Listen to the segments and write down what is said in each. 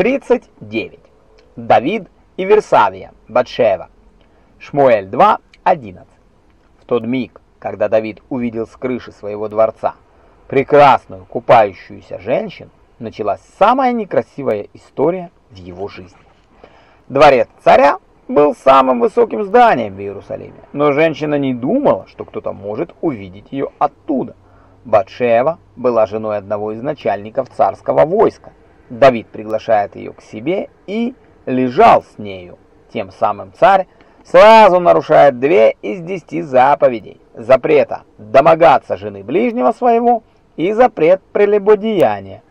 39. Давид и Версавия, Батшева. Шмуэль 2, 11. В тот миг, когда Давид увидел с крыши своего дворца прекрасную купающуюся женщину, началась самая некрасивая история в его жизни. Дворец царя был самым высоким зданием в Иерусалиме, но женщина не думала, что кто-то может увидеть ее оттуда. Батшева была женой одного из начальников царского войска. Давид приглашает ее к себе и лежал с нею. Тем самым царь сразу нарушает две из десяти заповедей. Запрета домогаться жены ближнего своего и запрет прелюбодеяния.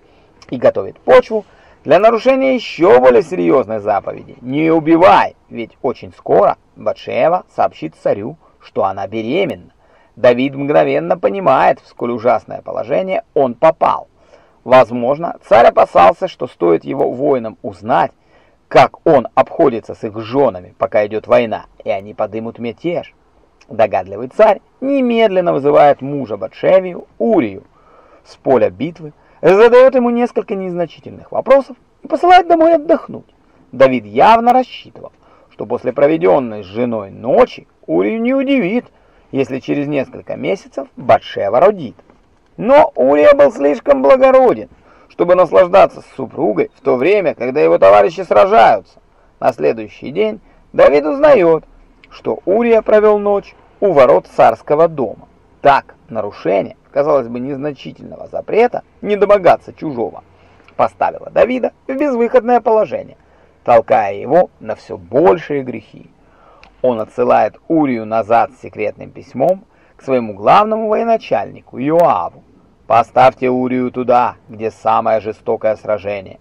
И готовит почву для нарушения еще более серьезной заповеди. Не убивай, ведь очень скоро Батшева сообщит царю, что она беременна. Давид мгновенно понимает, в сколь ужасное положение он попал. Возможно, царь опасался, что стоит его воинам узнать, как он обходится с их женами, пока идет война, и они подымут мятеж. Догадливый царь немедленно вызывает мужа Батшевию, Урию, с поля битвы, задает ему несколько незначительных вопросов и посылает домой отдохнуть. Давид явно рассчитывал, что после проведенной с женой ночи Урию не удивит, если через несколько месяцев Батшева родит. Но Урия был слишком благороден, чтобы наслаждаться с супругой в то время, когда его товарищи сражаются. На следующий день Давид узнает, что Урия провел ночь у ворот царского дома. Так, нарушение, казалось бы, незначительного запрета не домогаться чужого, поставило Давида в безвыходное положение, толкая его на все большие грехи. Он отсылает Урию назад с секретным письмом к своему главному военачальнику Иоаву. «Поставьте Урию туда, где самое жестокое сражение,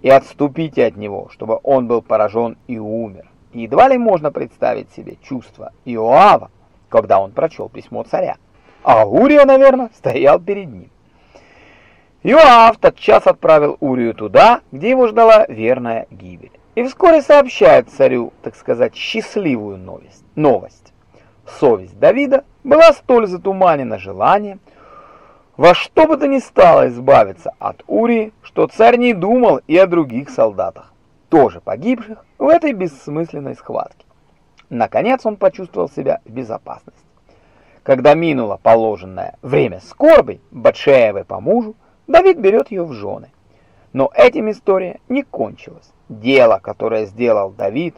и отступите от него, чтобы он был поражен и умер». И едва ли можно представить себе чувство Иоава, когда он прочел письмо царя. А Урия, наверное, стоял перед ним. Иоав тотчас отправил Урию туда, где его ждала верная гибель и вскоре сообщает царю, так сказать, счастливую новость. новость. Совесть Давида была столь затуманена желанием во что бы то ни стало избавиться от Урии, что царь не думал и о других солдатах, тоже погибших в этой бессмысленной схватке. Наконец он почувствовал себя в безопасности. Когда минуло положенное время скорби Батшеевой по мужу, Давид берет ее в жены. Но этим история не кончилась. Дело, которое сделал Давид,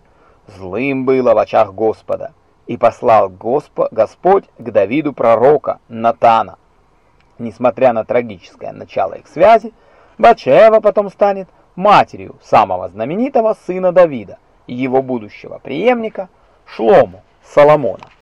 злым было в очах Господа, и послал Госпо Господь к Давиду пророка Натана. Несмотря на трагическое начало их связи, Батшева потом станет матерью самого знаменитого сына Давида и его будущего преемника Шлому Соломона.